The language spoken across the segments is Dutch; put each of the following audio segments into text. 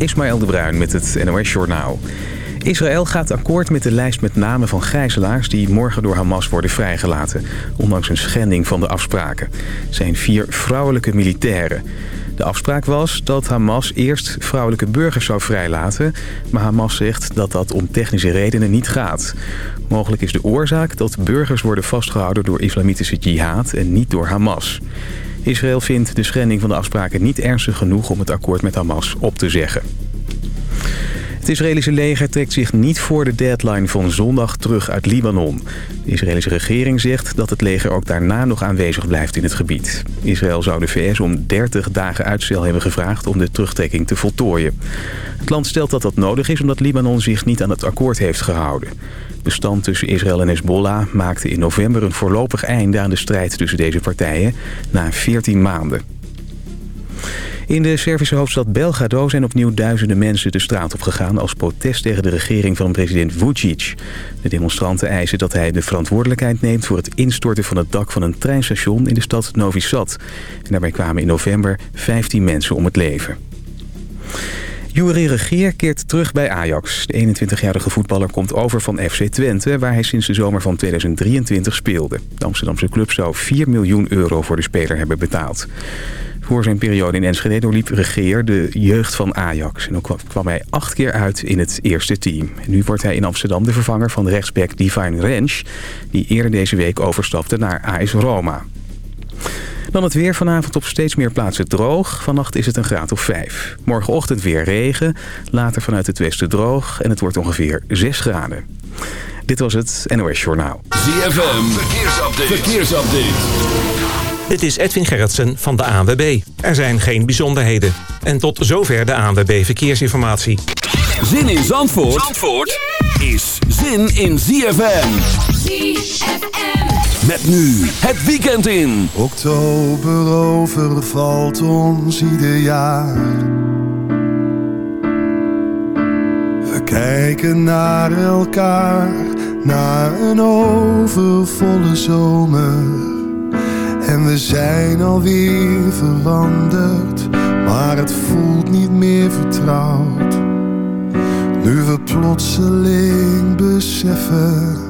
Ismaël de Bruin met het NOS Journaal. Israël gaat akkoord met de lijst met namen van gijzelaars... die morgen door Hamas worden vrijgelaten. Ondanks een schending van de afspraken. Het zijn vier vrouwelijke militairen. De afspraak was dat Hamas eerst vrouwelijke burgers zou vrijlaten... maar Hamas zegt dat dat om technische redenen niet gaat. Mogelijk is de oorzaak dat burgers worden vastgehouden door islamitische jihad... en niet door Hamas. Israël vindt de schending van de afspraken niet ernstig genoeg... om het akkoord met Hamas op te zeggen. Het Israëlische leger trekt zich niet voor de deadline van zondag terug uit Libanon. De Israëlische regering zegt dat het leger ook daarna nog aanwezig blijft in het gebied. Israël zou de VS om 30 dagen uitstel hebben gevraagd om de terugtrekking te voltooien. Het land stelt dat dat nodig is omdat Libanon zich niet aan het akkoord heeft gehouden. De stand tussen Israël en Hezbollah maakte in november een voorlopig einde aan de strijd tussen deze partijen na 14 maanden. In de Servische hoofdstad Belgrado zijn opnieuw duizenden mensen de straat op gegaan... als protest tegen de regering van president Vucic. De demonstranten eisen dat hij de verantwoordelijkheid neemt... voor het instorten van het dak van een treinstation in de stad Novi Sad. En daarbij kwamen in november 15 mensen om het leven. Juri Regeer keert terug bij Ajax. De 21-jarige voetballer komt over van FC Twente... waar hij sinds de zomer van 2023 speelde. De Amsterdamse club zou 4 miljoen euro voor de speler hebben betaald. Voor zijn periode in Enschede doorliep Regeer de jeugd van Ajax. En ook kwam hij acht keer uit in het eerste team. Nu wordt hij in Amsterdam de vervanger van rechtsback Divine Rensch... die eerder deze week overstapte naar AS Roma. Dan het weer vanavond op steeds meer plaatsen droog. Vannacht is het een graad of 5. Morgenochtend weer regen. Later vanuit het westen droog. En het wordt ongeveer 6 graden. Dit was het NOS Journaal. ZFM. Verkeersupdate. Verkeersupdate. Dit is Edwin Gerritsen van de ANWB. Er zijn geen bijzonderheden. En tot zover de ANWB Verkeersinformatie. Zin in Zandvoort, Zandvoort is zin in ZFM. ZFM. Met nu het weekend in. Oktober overvalt ons ieder jaar. We kijken naar elkaar, naar een overvolle zomer. En we zijn alweer veranderd, maar het voelt niet meer vertrouwd. Nu we plotseling beseffen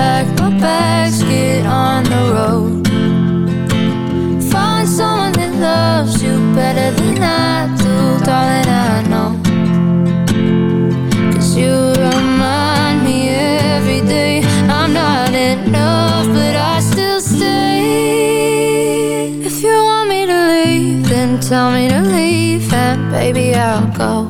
pack my bags, get on the road. Find someone that loves you better than I do, darling. I know. Cause you remind me every day I'm not enough, but I still stay. If you want me to leave, then tell me to leave, and baby, I'll go.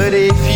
But if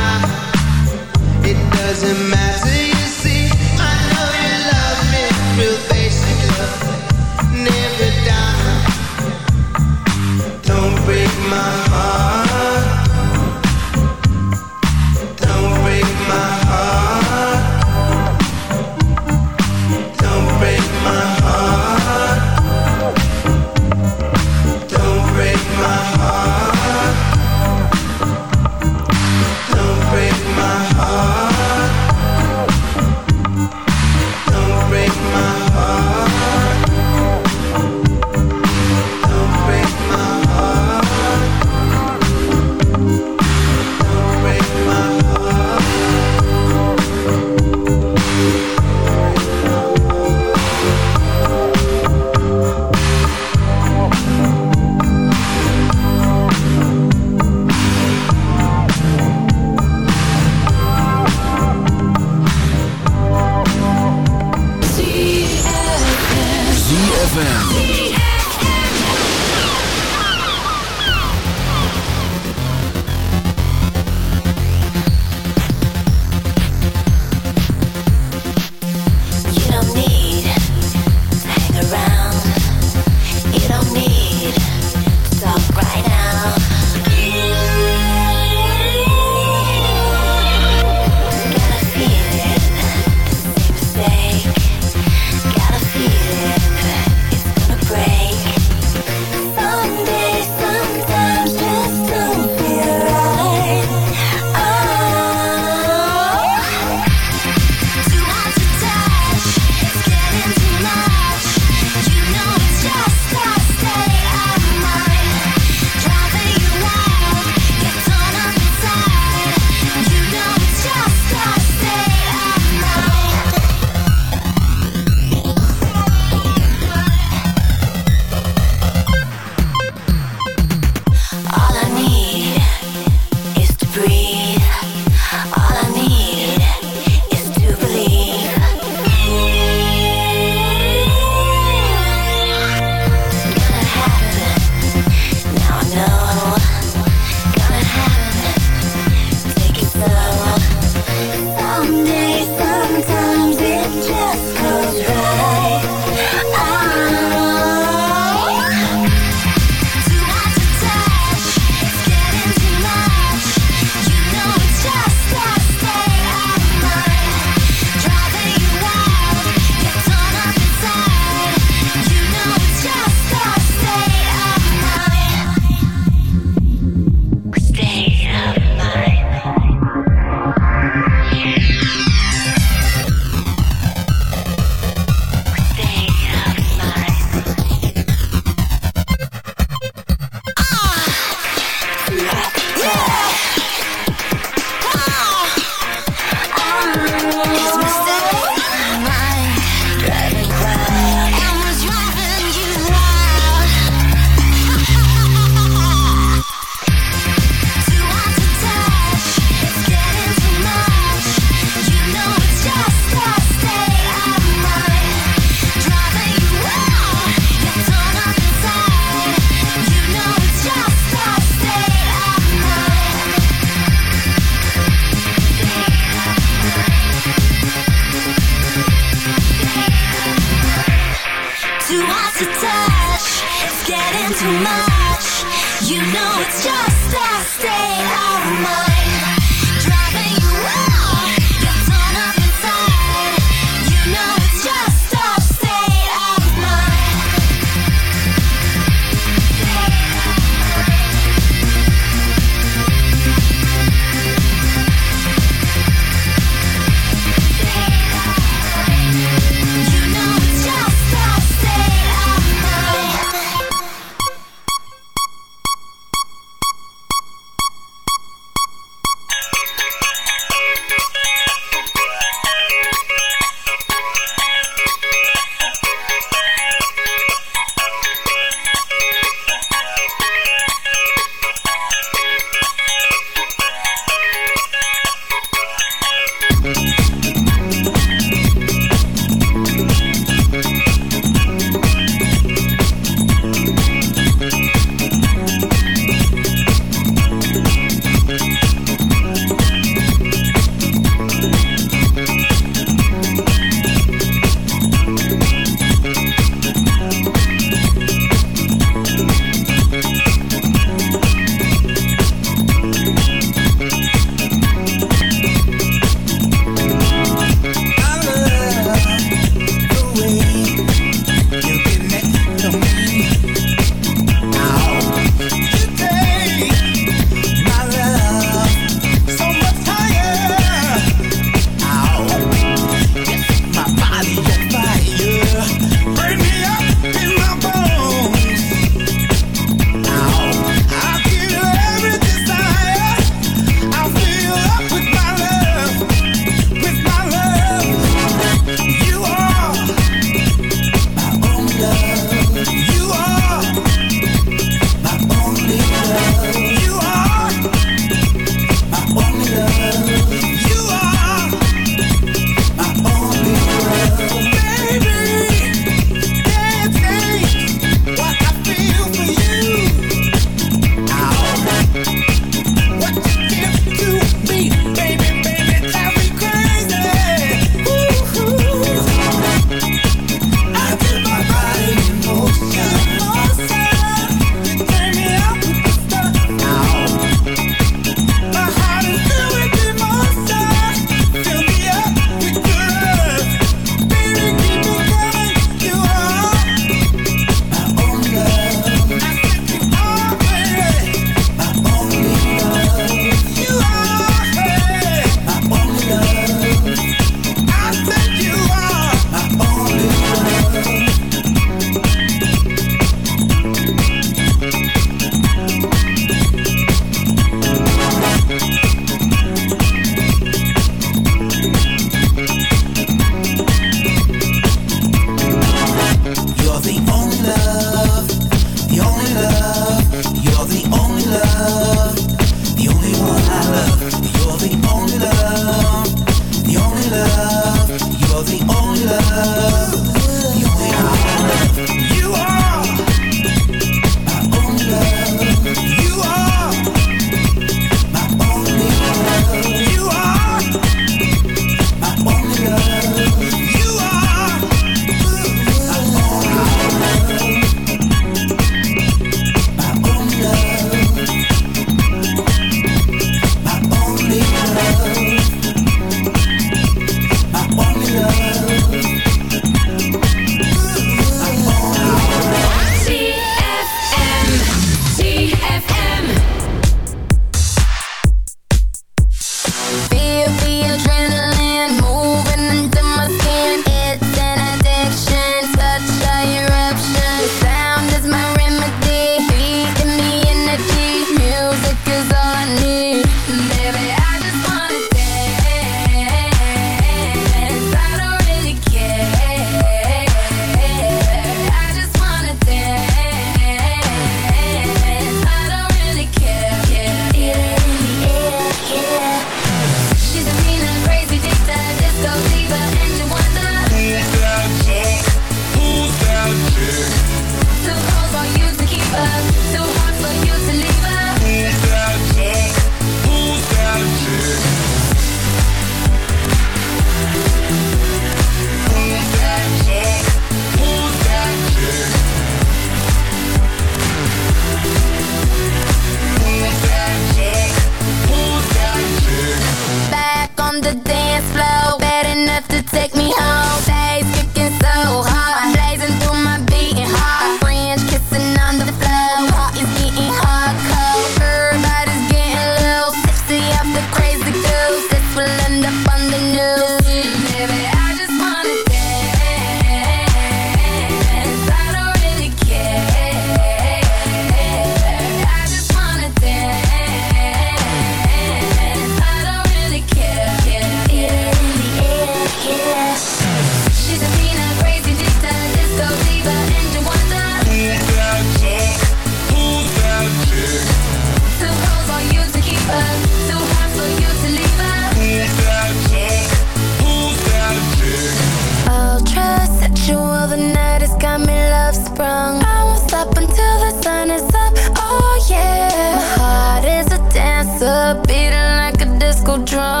go drunk.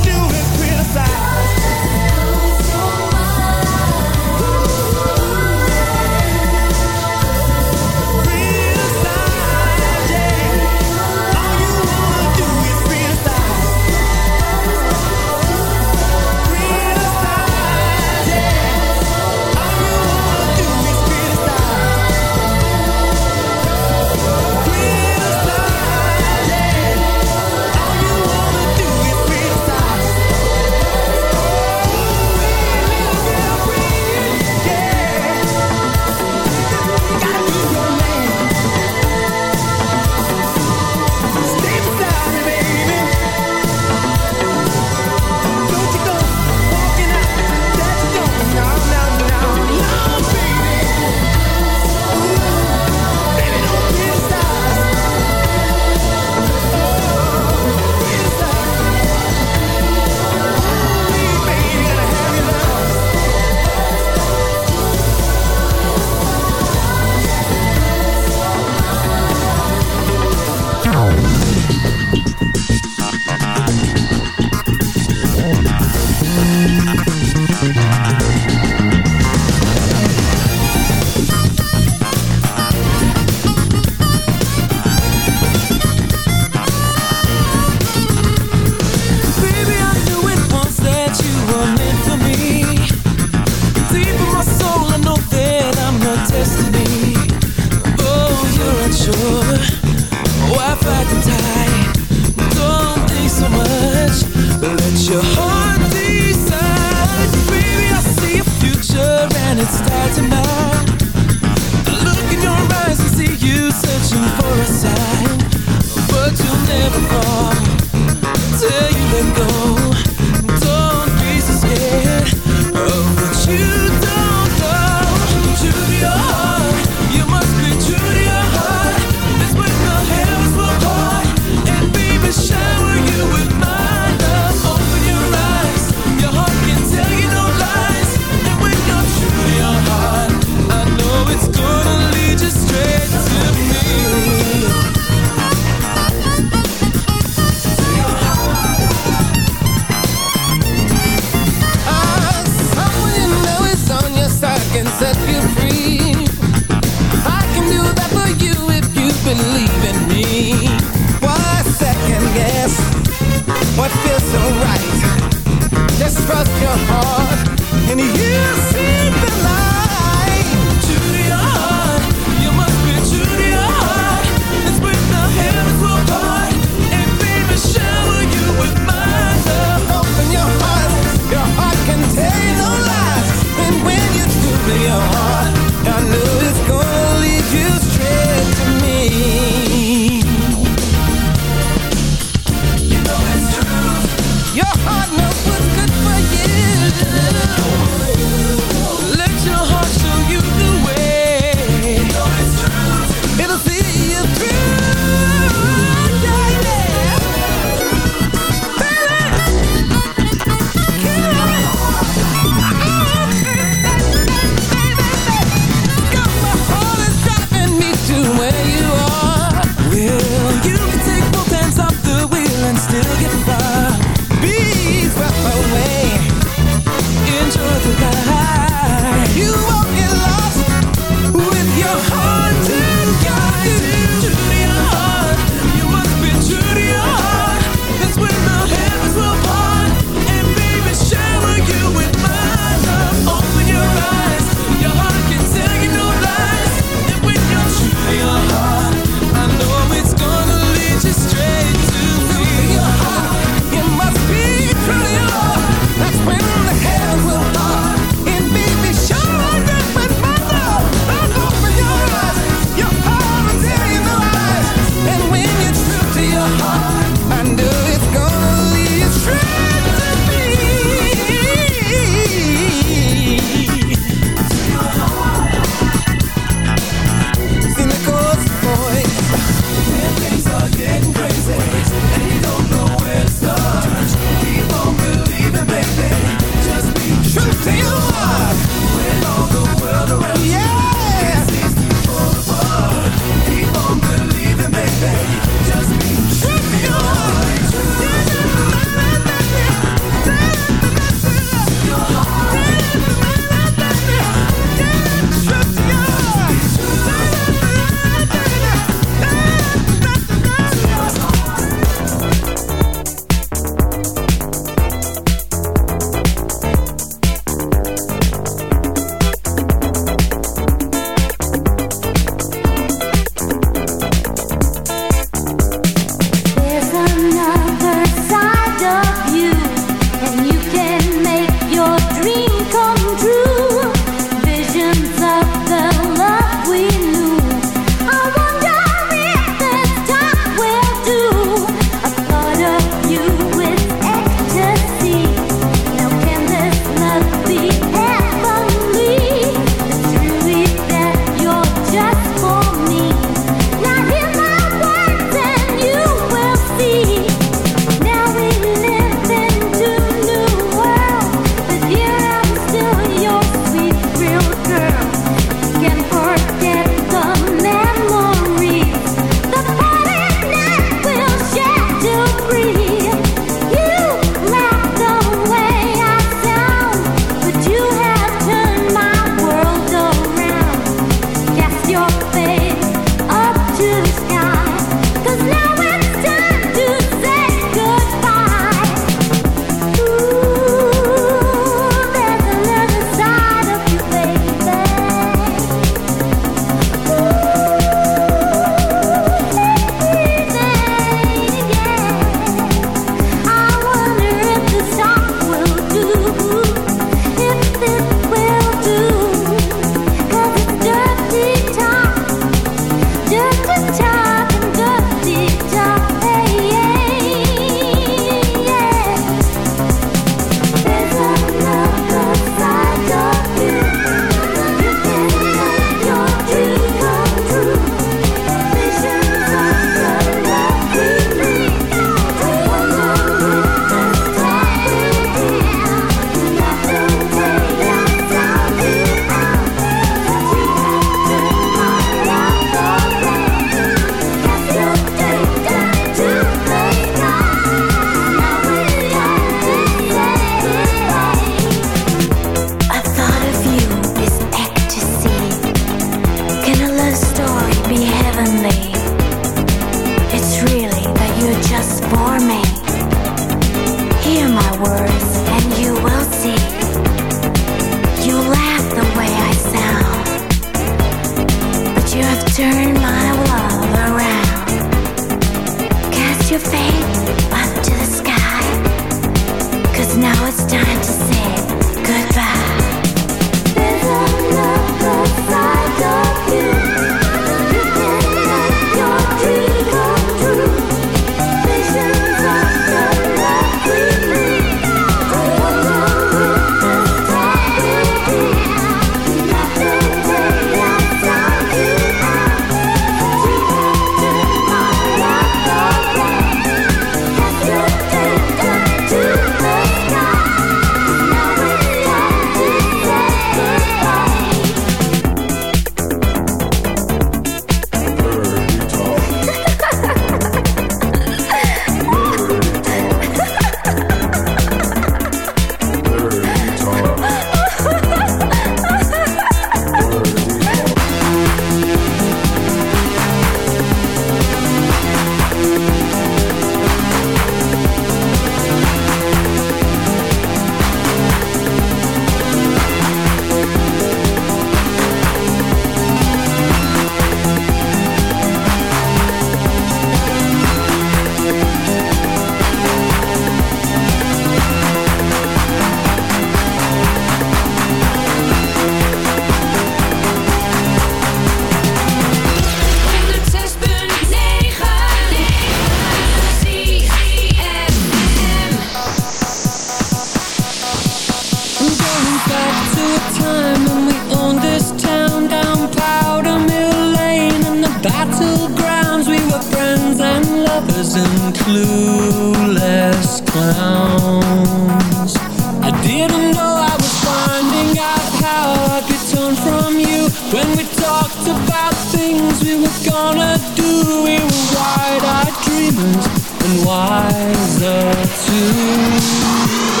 Battlegrounds. We were friends and lovers and clueless clowns. I didn't know I was finding out how I could turn from you when we talked about things we were gonna do. We were wide-eyed dreamers and wiser too.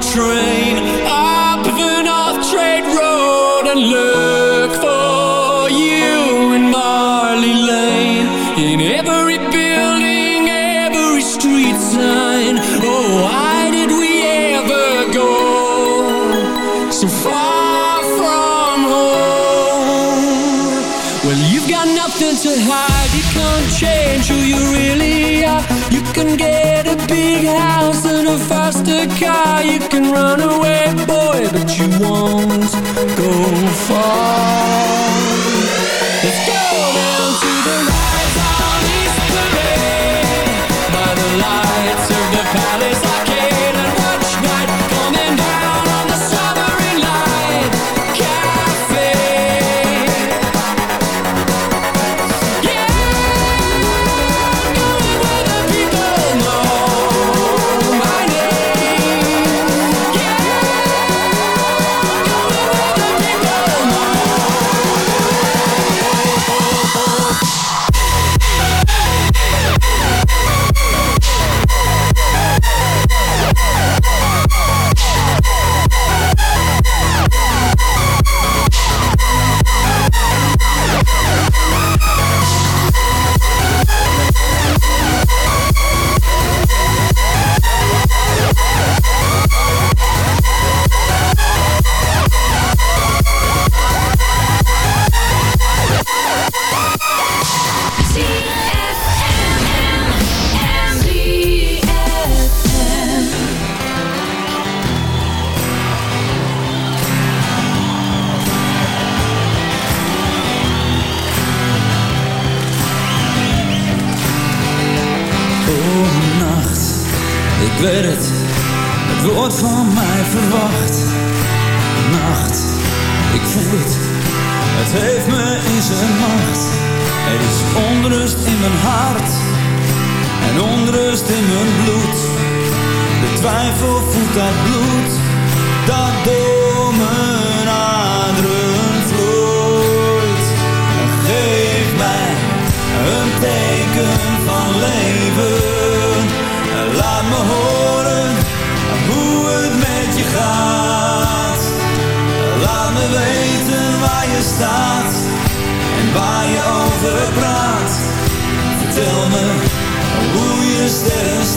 train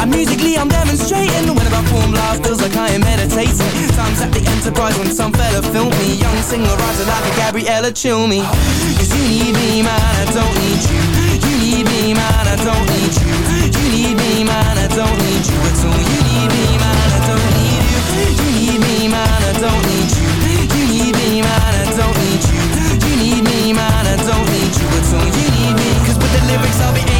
And musically I'm demonstrating. When I perform live feels like I am meditating. Times at the Enterprise when some fella filmed me. Young singer-writer like a Gabriella chill me. Cause you need me man, I don't need you. You need me man, I don't need you. You need me man, I don't need you at all. You need me man, I don't need you. You need me man, I don't need you. You need me man, I don't need you. You need me man, I don't need you at all. You need me Cause with the lyrics I'll be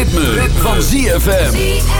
ritme, van ZFM.